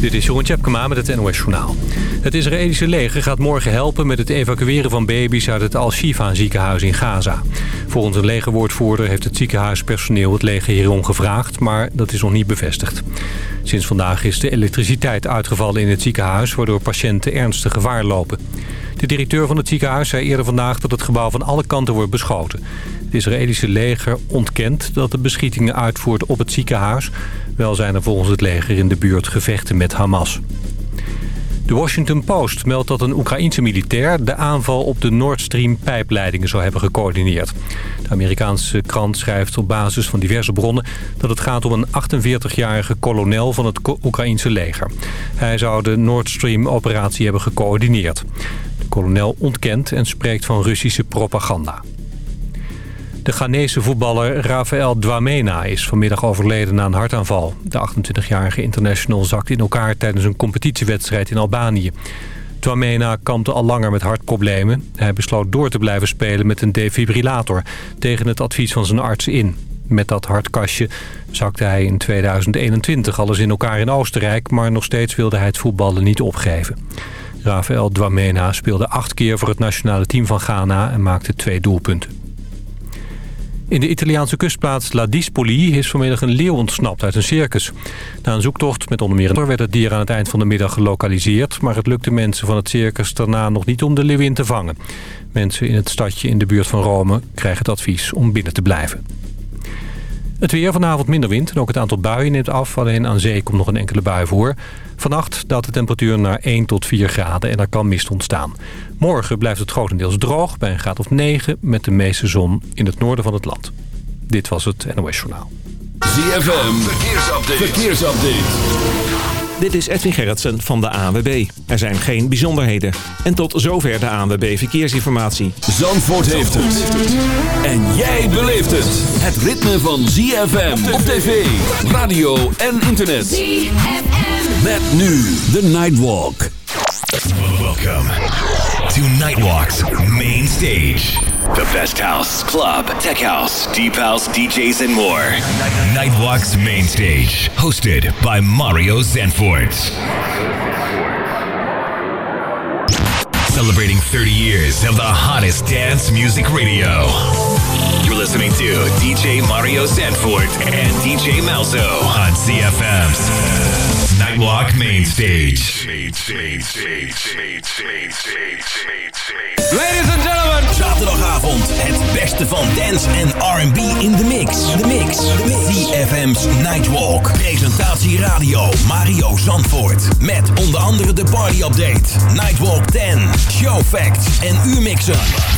Dit is Jeroen Tjepkema met het NOS Journaal. Het Israëlische leger gaat morgen helpen met het evacueren van baby's uit het Al-Shifa ziekenhuis in Gaza. Volgens een legerwoordvoerder heeft het ziekenhuispersoneel het leger hierom gevraagd, maar dat is nog niet bevestigd. Sinds vandaag is de elektriciteit uitgevallen in het ziekenhuis, waardoor patiënten ernstig gevaar lopen. De directeur van het ziekenhuis zei eerder vandaag dat het gebouw van alle kanten wordt beschoten. Het Israëlische leger ontkent dat de beschietingen uitvoert op het ziekenhuis. Wel zijn er volgens het leger in de buurt gevechten met Hamas. De Washington Post meldt dat een Oekraïense militair... de aanval op de Nord Stream pijpleidingen zou hebben gecoördineerd. De Amerikaanse krant schrijft op basis van diverse bronnen... dat het gaat om een 48-jarige kolonel van het Oekraïense leger. Hij zou de Nord Stream-operatie hebben gecoördineerd. De kolonel ontkent en spreekt van Russische propaganda. De Ghanese voetballer Rafael Dwamena is vanmiddag overleden na een hartaanval. De 28-jarige international zakte in elkaar tijdens een competitiewedstrijd in Albanië. Dwamena kampte al langer met hartproblemen. Hij besloot door te blijven spelen met een defibrillator... tegen het advies van zijn arts in. Met dat hartkastje zakte hij in 2021 alles in elkaar in Oostenrijk... maar nog steeds wilde hij het voetballen niet opgeven. Rafael Dwamena speelde acht keer voor het nationale team van Ghana... en maakte twee doelpunten. In de Italiaanse kustplaats La Dispoli is vanmiddag een leeuw ontsnapt uit een circus. Na een zoektocht met onder meer een werd het dier aan het eind van de middag gelokaliseerd... maar het lukte mensen van het circus daarna nog niet om de leeuwin te vangen. Mensen in het stadje in de buurt van Rome krijgen het advies om binnen te blijven. Het weer vanavond minder wind en ook het aantal buien neemt af. Alleen aan zee komt nog een enkele bui voor. Vannacht daalt de temperatuur naar 1 tot 4 graden en er kan mist ontstaan. Morgen blijft het grotendeels droog bij een graad of 9... met de meeste zon in het noorden van het land. Dit was het NOS Journaal. ZFM, verkeersupdate. verkeersupdate. Dit is Edwin Gerritsen van de ANWB. Er zijn geen bijzonderheden. En tot zover de ANWB Verkeersinformatie. Zandvoort heeft het. En jij beleeft het. Het ritme van ZFM op tv, radio en internet. ZFM. Met nu de Nightwalk. Welcome to Nightwalk's main stage. The best house, club, tech house, deep house, DJs, and more. Nightwalk's main stage, hosted by Mario Zanfort. Celebrating 30 years of the hottest dance music radio. You're listening to DJ Mario Zanfort and DJ Malzo on CFM's Nightwalk Main Stage. Ladies and gentlemen. Zaterdagavond het beste van dance en R&B in de mix. De mix. DFM's Nightwalk. Presentatie radio Mario Zandvoort. Met onder andere de party update. Nightwalk 10. Show facts en U-mixen.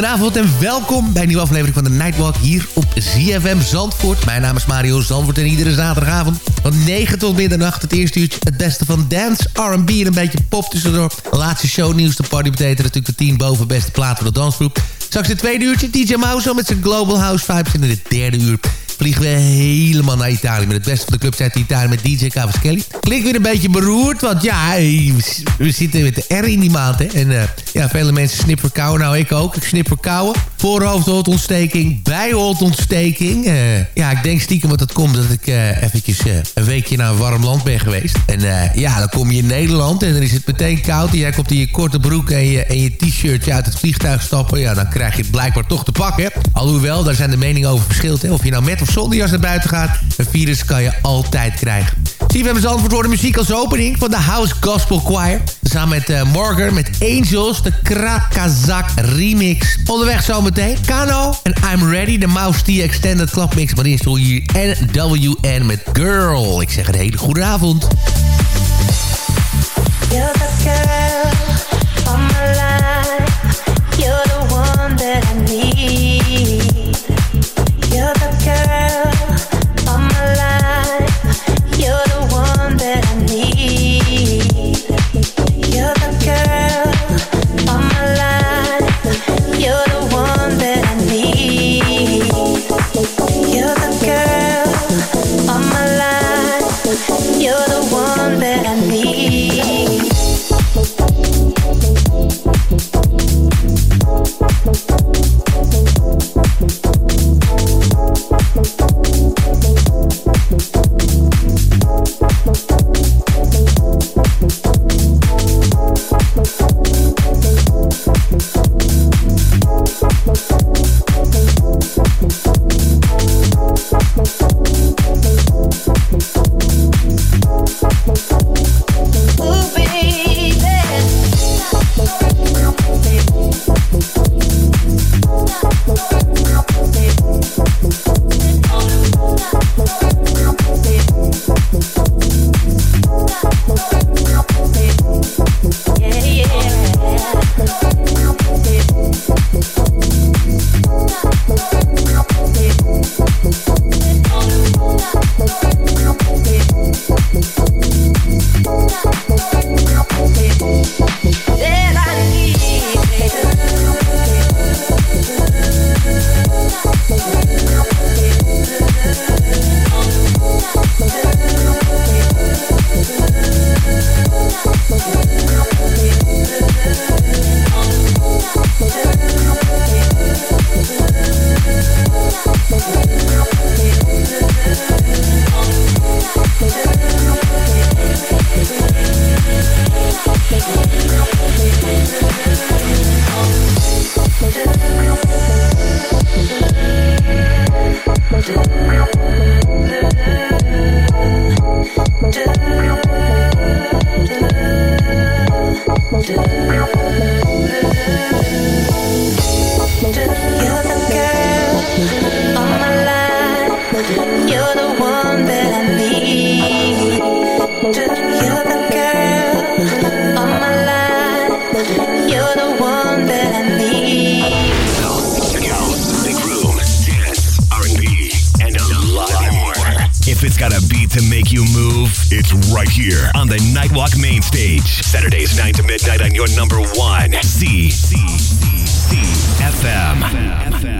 Ja, een hele goede avond en welkom bij een nieuwe aflevering van de Nightwalk hier op ZFM Zandvoort. Mijn naam is Mario Zandvoort en iedere zaterdagavond van 9 tot middernacht het eerste uurtje het beste van dance, R&B en een beetje pop tussendoor. De laatste shownieuws, de party natuurlijk de 10 boven beste platen van de dansgroep. Straks het tweede uurtje DJ Mouse met zijn Global House Vibes en in het derde uur vliegen we helemaal naar Italië... met het beste van de clubs uit Italië met DJ Cavaschelli. Klinkt weer een beetje beroerd, want ja, we, zitten met de R in die maand. Hè? En uh, ja, vele mensen snippen verkouden. Nou, ik ook. Ik snip verkouden. Voorhoofdholtontsteking, bijholtontsteking. Uh, ja, ik denk stiekem dat het komt dat ik uh, eventjes een weekje naar een warm land ben geweest. En ja, dan kom je in Nederland en dan is het meteen koud. En jij komt in je korte broek en je, en je t-shirtje uit het vliegtuig stappen. Ja, dan krijg je het blijkbaar toch te pakken. Alhoewel, daar zijn de meningen over verschillend. Hè? Of je nou met of zonder jas naar buiten gaat. Een virus kan je altijd krijgen. Zie, we hebben antwoord worden muziek als opening van de House Gospel Choir. Samen met Morgan, met Angels, de Krakazak remix. Onderweg zometeen Kano en I'm Ready, de Mouse T Extended Club Mix. Maar eerst hoor je hier NWN met Girl. Ik zeg een hele goede avond. You're girl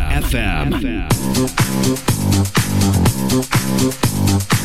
FM. FM. Radio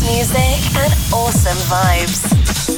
music and awesome vibes.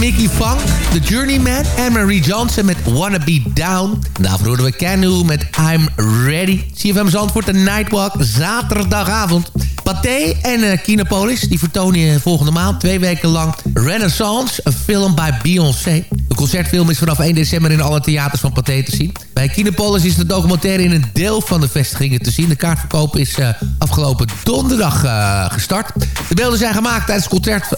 Mickey Funk, The Journeyman en Marie Johnson met Wanna Be Down. Daarvoor hoorden we Canoe met I'm Ready. CFM Zandvoort, de Nightwalk, zaterdagavond. Pathé en uh, Kinopolis die vertonen volgende maand twee weken lang Renaissance, een film bij Beyoncé. De concertfilm is vanaf 1 december in alle theaters van Pathé te zien. Bij Kinopolis is de documentaire in een deel van de vestigingen te zien. De kaartverkoop is uh, afgelopen donderdag uh, gestart. De beelden zijn gemaakt tijdens het concert,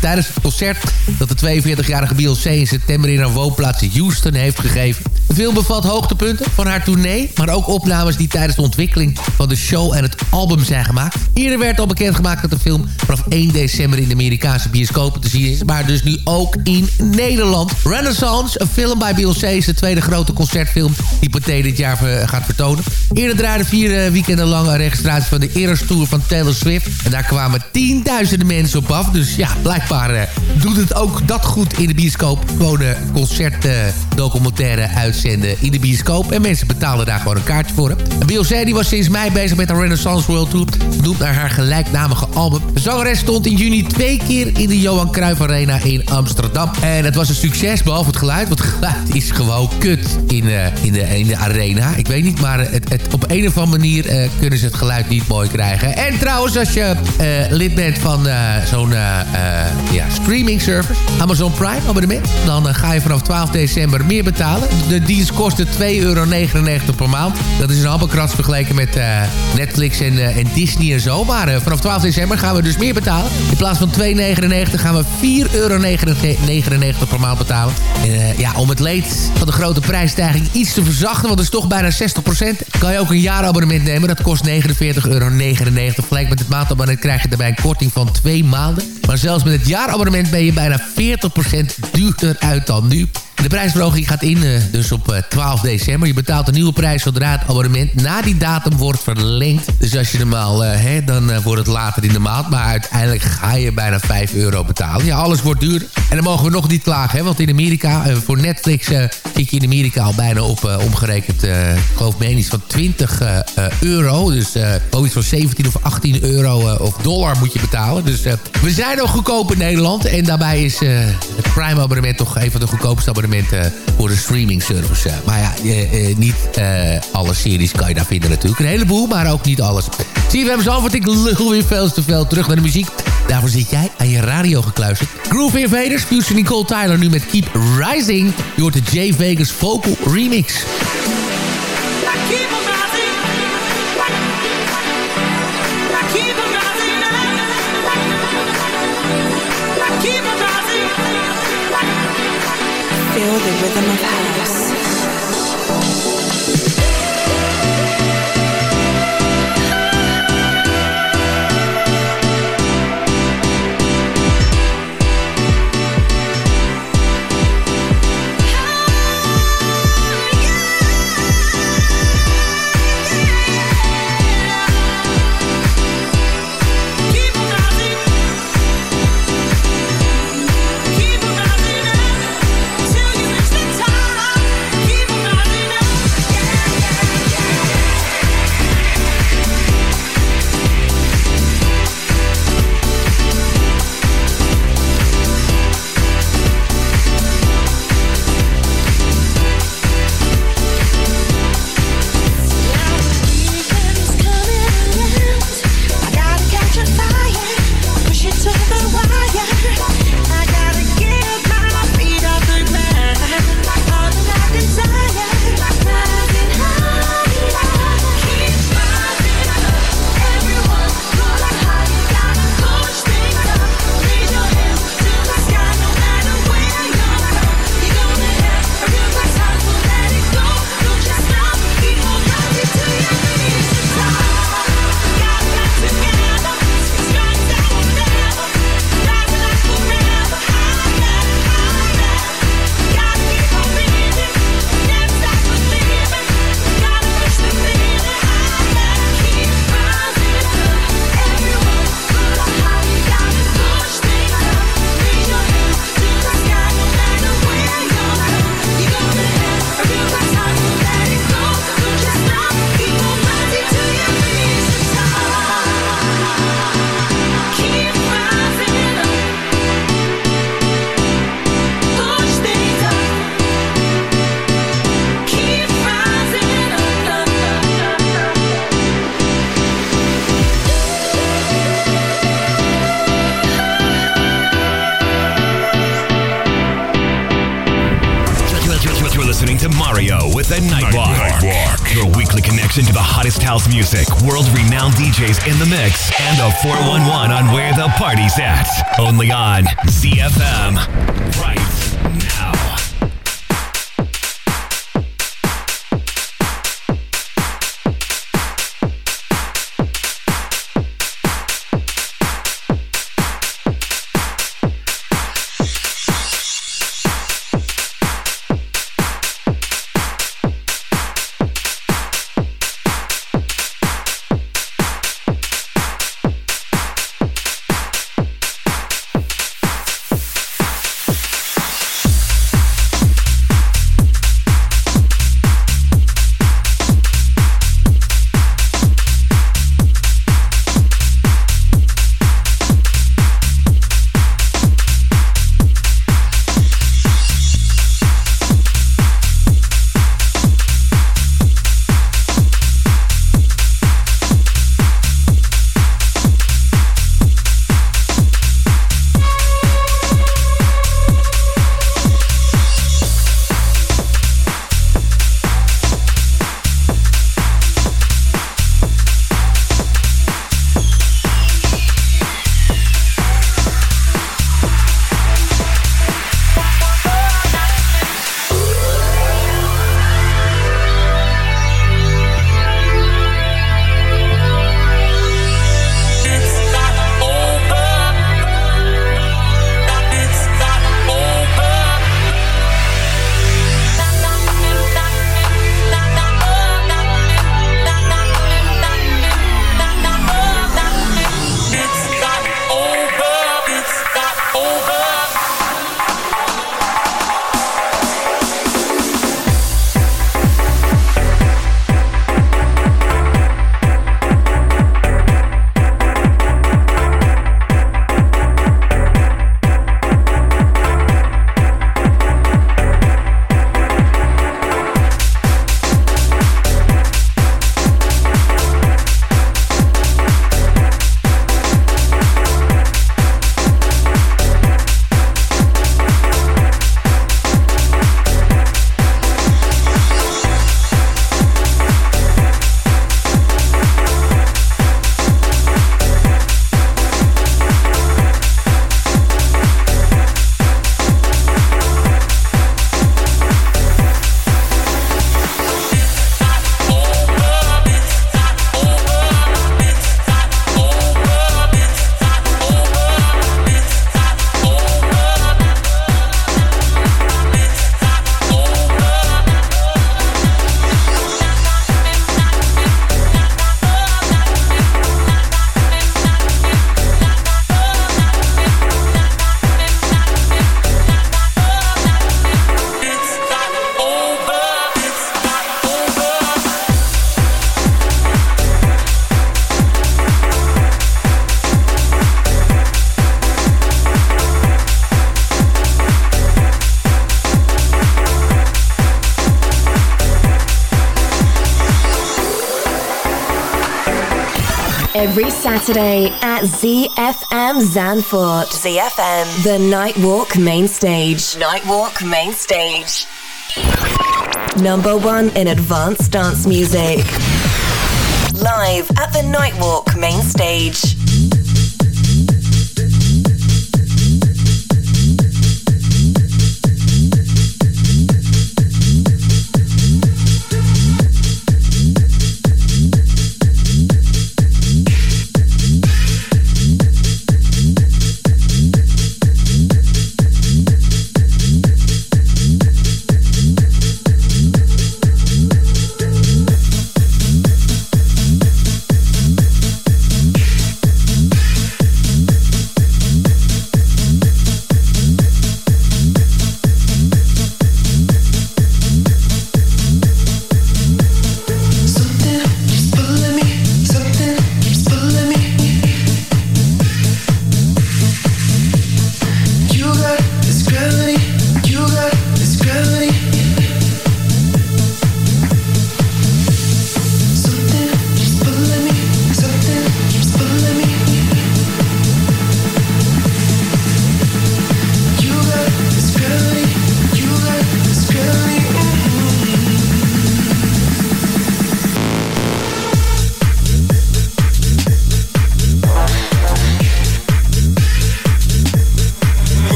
tijdens het concert dat de 42-jarige Beyoncé in september in haar woonplaats Houston heeft gegeven. De film bevat hoogtepunten van haar tournee, maar ook opnames die tijdens de ontwikkeling van de show en het album zijn gemaakt. Eerder werd al bekendgemaakt dat de film vanaf 1 december in de Amerikaanse bioscopen te zien is, maar dus nu ook in Nederland. Renaissance, een film bij Beyoncé, is de tweede grote concertfilm die Pathé dit jaar gaat vertonen. Eerder draaide vier uh, weekenden lang een registratie van de Eras Tour van Taylor Swift. En daar kwamen tienduizenden mensen op af. Dus ja, blijkbaar uh, doet het ook dat goed in de bioscoop. Gewoon een concertdocumentaire uh, uitzenden in de bioscoop. En mensen betalen daar gewoon een kaartje voor. Beyoncé die was sinds mei bezig met de Renaissance World Tour. Doet naar haar gelijknamige album. De zangeres stond in juni twee keer in de Johan Cruijff Arena in Amsterdam. En het was een succes, behalve het geluid. Want het geluid is gewoon kut in, uh, in, de, arena. Ik weet niet, maar het, op een of andere manier uh, kunnen ze het geluid niet mooi krijgen. En trouwens, als je lid bent van zo'n ja, streaming service, Amazon Prime abonnement, dan ga je vanaf 12 december meer betalen. De dienst kostte 2,99 euro per maand. Dat is een appelkrats vergeleken met Netflix en, en Disney en zo. Maar vanaf 12 december gaan we dus meer betalen. In plaats van 2,99 gaan we 4,99 euro per maand betalen. En, ja, om het leed van de grote prijsstijging iets te verzachten, want het is toch bijna 60%, kan je ook een jaarabonnement nemen. Dat kost 49,99 euro. Gelijk met het maandabonnement krijg je daarbij een korting van twee maanden. Maar zelfs met het jaarabonnement ben je bijna 40% duurder uit dan nu. De prijsverhoging gaat in uh, dus op uh, 12 december. Je betaalt een nieuwe prijs zodra het abonnement na die datum wordt verlengd. Dus als je hem al uh, hebt, dan wordt het later in de maand. Maar uiteindelijk ga je bijna 5 euro betalen. Ja, alles wordt duur. En dan mogen we nog niet klagen. Hè? Want in Amerika, voor Netflix zit je in Amerika al bijna op omgerekend, ik geloof me iets van 20 euro. Dus ook iets van 17 of 18 euro of dollar moet je betalen. Dus we zijn nog goedkoop in Nederland. En daarbij is het Prime abonnement toch een van de goedkoopste abonnementen voor de streaming service. Maar ja, eh, niet uh, alle series kan je daar vinden natuurlijk. Een heleboel, maar ook niet alles. Zie we wat ik lul weer veel te veel terug naar de muziek. Daarvoor zit jij aan je radio gekluisterd. Groove Invaders, Future Nicole Tyler nu met Keep Rising. Je hoort de J Vegas Vocal Remix. Feel the rhythm of house. Music, world renowned DJs in the mix, Saturday at ZFM Zanfort. ZFM. The Nightwalk Main Stage. Nightwalk Main Stage. Number one in advanced dance music. Live at the Nightwalk Main Stage.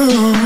Oh.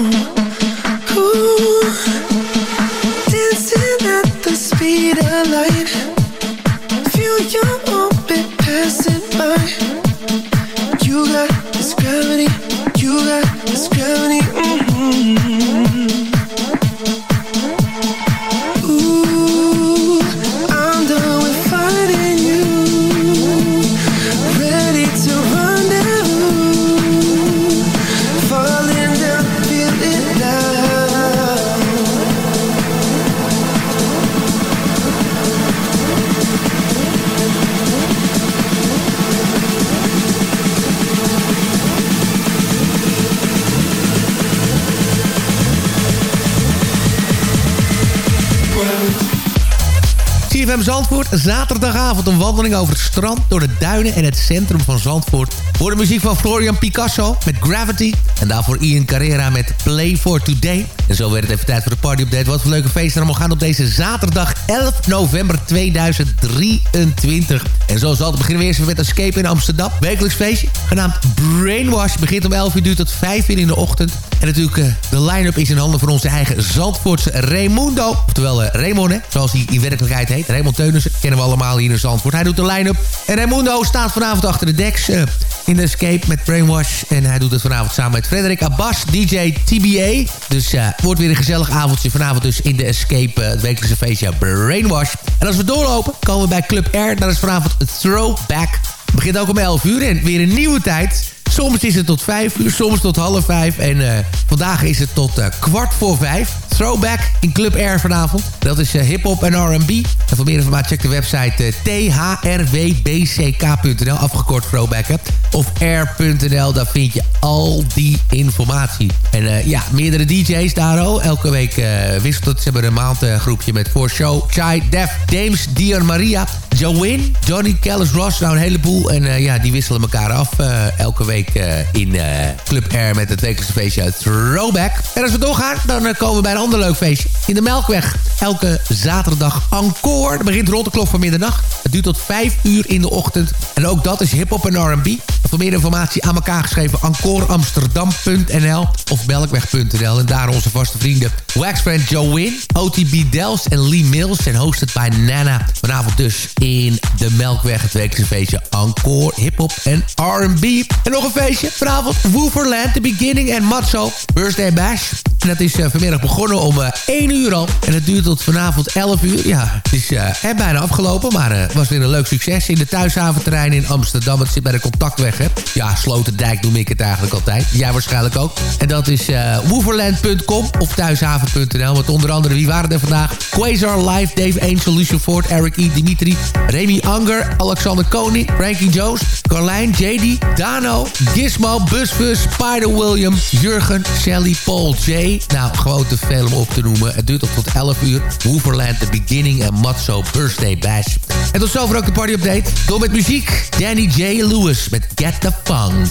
Zaterdagavond een wandeling over het strand, door de duinen en het centrum van Zandvoort. Voor de muziek van Florian Picasso met Gravity. En daarvoor Ian Carrera met Play for Today. En zo werd het even tijd voor de party update. Wat voor leuke feesten allemaal gaan op deze zaterdag 11 november 2023. En zoals altijd beginnen we eerst met Escape in Amsterdam. Wekelijks feestje genaamd Brainwash. Begint om 11 uur, duurt tot 5 uur in de ochtend. En natuurlijk, uh, de line-up is in handen van onze eigen Zandvoortse Raimundo. Oftewel uh, Raymond, hè, zoals hij in werkelijkheid heet. Raymond Teunissen, kennen we allemaal hier in Zandvoort. Hij doet de line-up. En Raimundo staat vanavond achter de deks uh, in de Escape met Brainwash. En hij doet het vanavond samen met Frederik Abbas, DJ TBA. Dus uh, wordt weer een gezellig avondje vanavond dus in de Escape, het wekelijkse feestje Brainwash. En als we doorlopen, komen we bij Club Air. Dat is vanavond Throwback. Het begint ook om 11 uur en weer een nieuwe tijd. Soms is het tot 5 uur, soms tot half 5. En vandaag is het tot kwart voor 5. Throwback in Club Air vanavond. Dat is uh, hip-hop en RB. En voor meer informatie check de website thrwbck.nl. Afgekort Throwback. Of air.nl. Daar vind je al die informatie. En ja, meerdere DJ's daar ook. Elke week wisselt het. Ze hebben een maandgroepje met voor show. Chai, Def, Dames, Dion Maria. Joanne, Johnny, Kellis, Ross. Nou, een heleboel. En ja, die wisselen elkaar af elke week uh, in Club Air met het wekelijkse feestje uit Throwback. En als we doorgaan, dan komen we bij een ander leuk feestje. In de Melkweg. Elke zaterdag encore. Dat begint rond de klok van middernacht. Het duurt tot 5 uur in de ochtend. En ook dat is hip-hop en R&B. Voor meer informatie aan elkaar geschreven encoreamsterdam.nl of melkweg.nl. En daar onze vaste vrienden Waxfriend Joe OTB Dels en Lee Mills. En hosted bij Nana. Vanavond dus in de Melkweg. Het wekelijkse feestje Encore, hip-hop en R&B. En nog een feestje. Vanavond Wooferland, The Beginning en Matzo. Birthday Bash. En dat is uh, vanmiddag begonnen om uh, 1 uur al. En het duurt tot vanavond 11 uur. Ja, het is uh, bijna afgelopen. Maar het was weer een leuk succes. In de thuishaventerrein in Amsterdam. Het zit bij de contactweg, hè. Ja, Sloterdijk noem ik het eigenlijk altijd. Jij waarschijnlijk ook. En dat is wooferland.com of thuishaven.nl. Want onder andere, wie waren er vandaag? Quasar Live, Dave Angel, Lucian Ford, Eric E. Dimitri, Remy Anger, Alexander Koning, Frankie Jones, Carlijn, JD, Dano, Gizmo, Busbus, Spider William, Jurgen, Sally, Paul J. Nou, gewoon te veel om op te noemen. Het duurt op tot 11 uur. Wooferland, The Beginning en Matzo Birthday Bash. En tot zover ook de party update. Door met muziek. Danny J. Lewis met Get the Funk.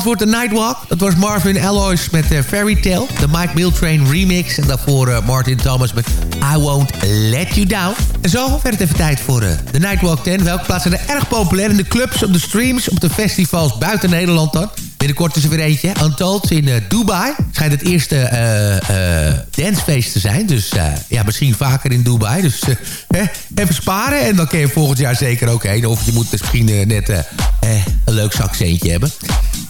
Zandvoort, The Nightwalk. Dat was Marvin Alloys met uh, Fairy Tale. De Mike Miltrain remix. En daarvoor uh, Martin Thomas met I Won't Let You Down. En zo werd het even tijd voor uh, The Nightwalk 10. Welke plaatsen zijn er erg populair in de clubs, op de streams, op de festivals buiten Nederland dan? Binnenkort is er weer eentje. Untold in uh, Dubai. Schijnt het eerste uh, uh, dancefeest te zijn. Dus ja, misschien vaker in Dubai. Dus even sparen. En dan kun je volgend jaar zeker ook heen. Of je moet misschien net een leuk zakcentje hebben.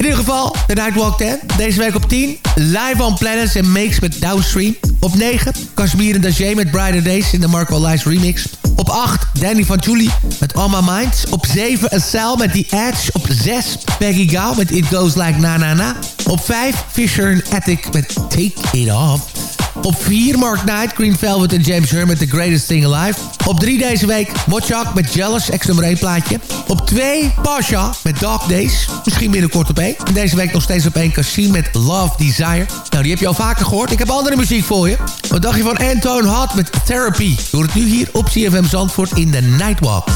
In ieder geval, de Nightwalk 10. Deze week op 10. Live on Planets en Makes met Downstream. Op 9. Kashmir en Dajé met Brighter Days in de Marco Lies remix. Op 8. Danny van Julie met My Minds. Op 7. Asal met The Edge. Op 6. Peggy Gao met It Goes Like Na Na Na. Op 5. Fisher en Attic met Take It Off. Op 4 Mark Knight, Green Velvet en James Herman, The Greatest Thing Alive. Op 3 deze week Mochak met Jealous, ex nummer 1 plaatje. Op 2 Pasha met Dark Days, misschien binnenkort op 1. En deze week nog steeds op 1 Cassim met Love Desire. Nou, die heb je al vaker gehoord. Ik heb andere muziek voor je. Wat dacht je van Anton Hot met Therapy? Door het nu hier op CFM Zandvoort in de. Nightwalk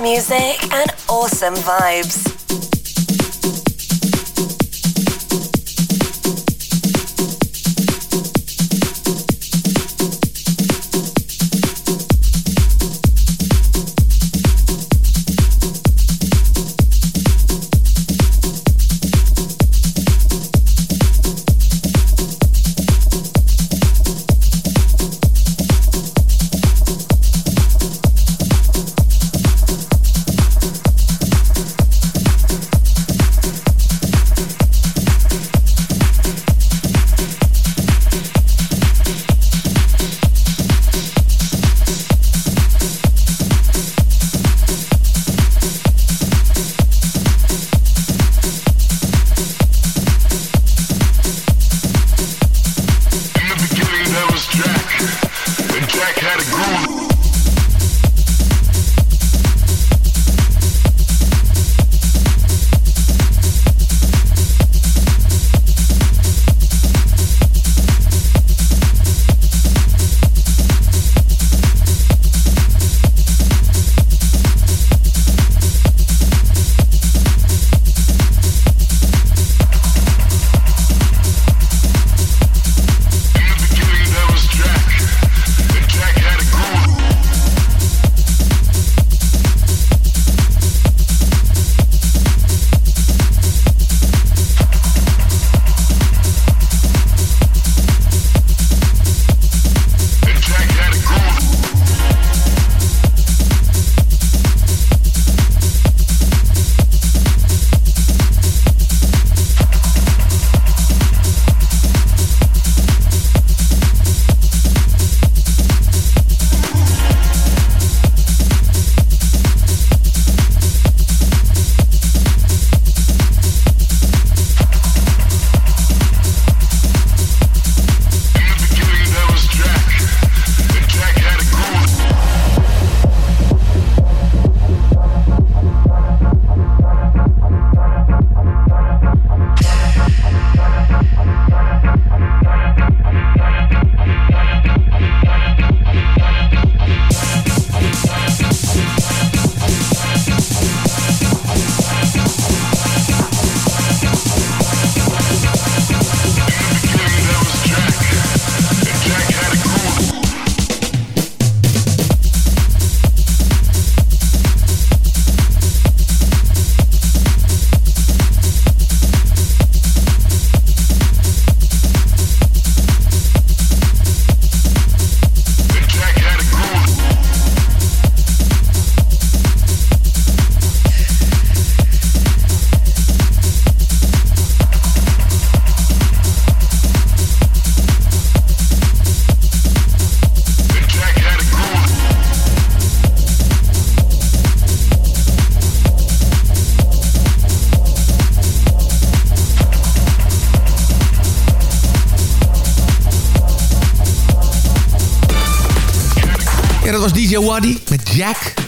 music and awesome vibes.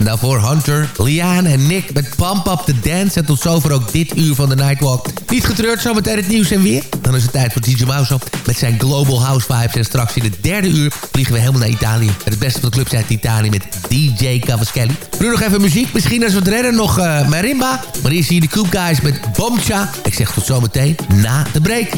Daarvoor Hunter, Liane en Nick met Pump Up The Dance. En tot zover ook dit uur van de Nightwalk. Niet getreurd, zometeen het nieuws en weer. Dan is het tijd voor DJ Mouse met zijn Global House Vibes. En straks in het derde uur vliegen we helemaal naar Italië. Met het beste van de clubs uit Italië met DJ Cavaschelli. Nu nog even muziek. Misschien als we het redden nog uh, marimba. Maar hier zie je de Coop Guys met Bomcha. Ik zeg tot zometeen na de break.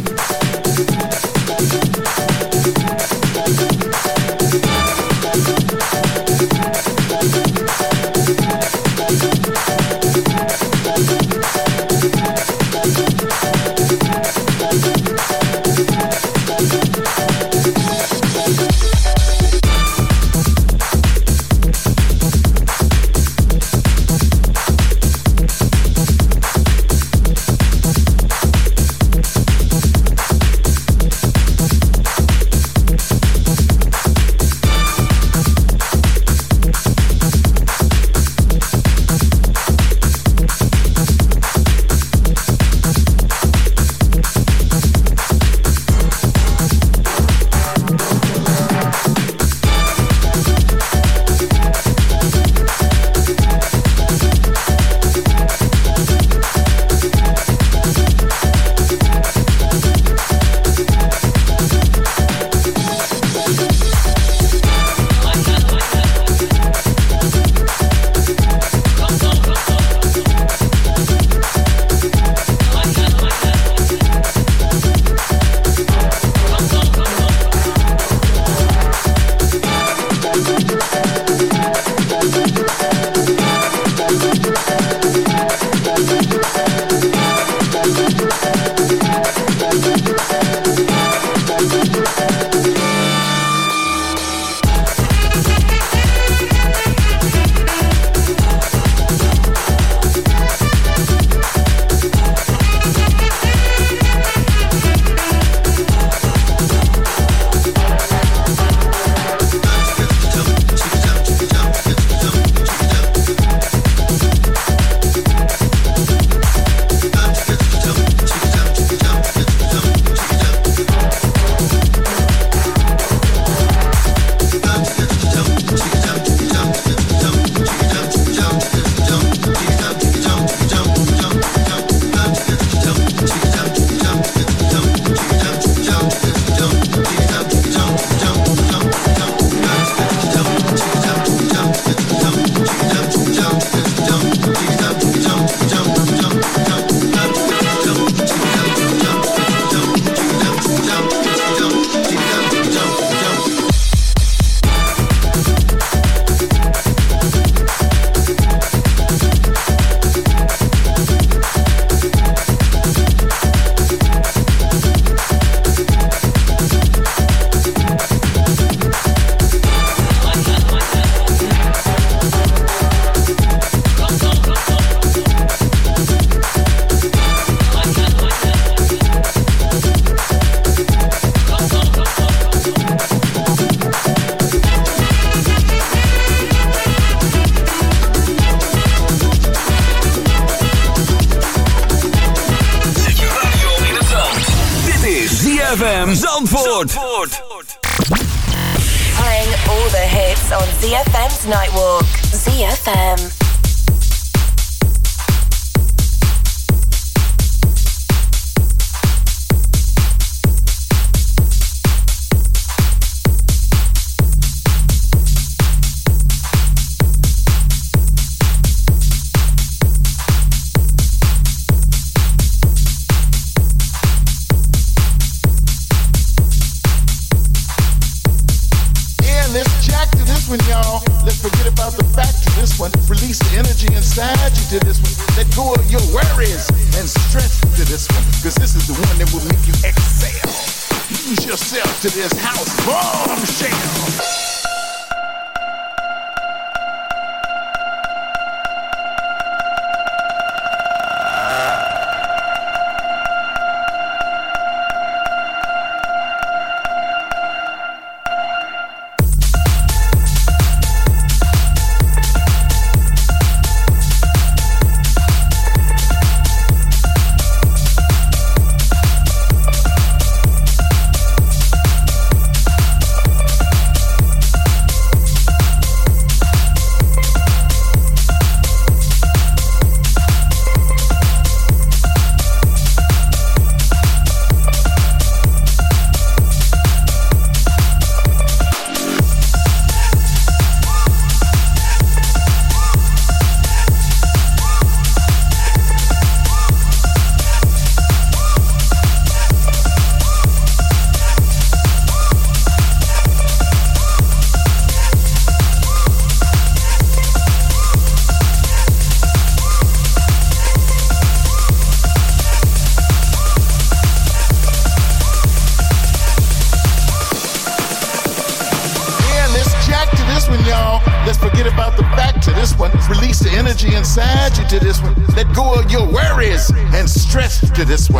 to this way.